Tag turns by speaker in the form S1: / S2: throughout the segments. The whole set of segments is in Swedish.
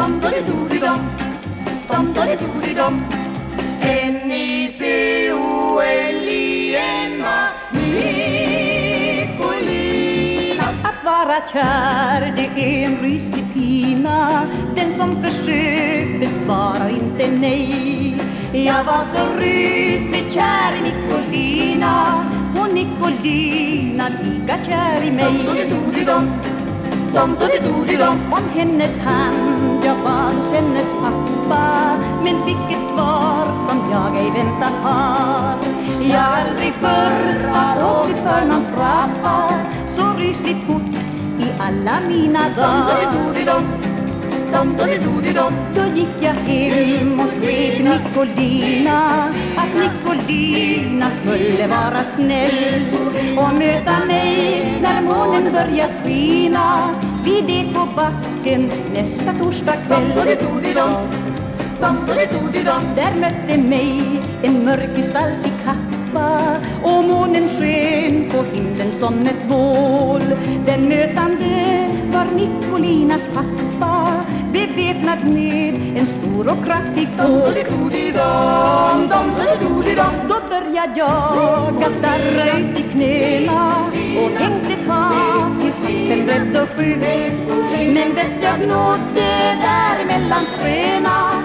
S1: dom-dom-dom, dom-dom-dom, N-I-C-O-L-I-N-A, Nicolina.
S2: Att vara kär det är en ryslig pina. Den som försöker svarar inte nej. Jag var så rysligt kär i Nicolina Och Nicolina lika kär i mig.
S1: Dom-dom-dom, dom-dom-dom,
S2: Om hennes hand men fick ett svar som jag ej väntat har. Jag aldrig förr har åkt för någon trappa Så rysligt fort i alla mina dagar. Då gick jag hem och skrev till Nicolina Att Nicolina skulle vara snäll Och möta mig när månen börjar skina Vid Ekobacken nästa torsdag kväll
S1: Dom, dom,
S2: Där mötte mig en mörk gestaltig i kappa. Och månen sken på himlen som ett bål. Den mötande var Nicolinas pappa. Beväpnad med en stor och kraftig bål Då började jag att darra ut i knäna. Och tänkte ta till hatten rädd och skydd Men bäst jag nådde där mellan träna.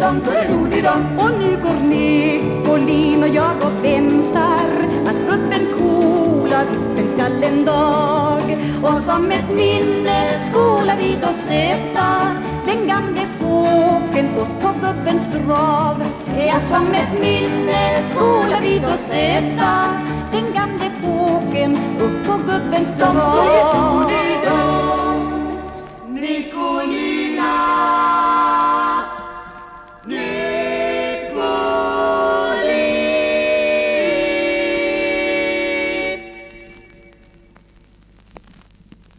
S1: Kulidon, kulidon
S2: Och nu går Nö, Bolin och jag och väntar Att rutten Kolar upp en en dag Och som ett minne skola vi då sätta Den gamle fåken upp på gubbens grav Ja, som ett minne skola vi då sätta Den gamle fåken upp på gubbens grav Nikolin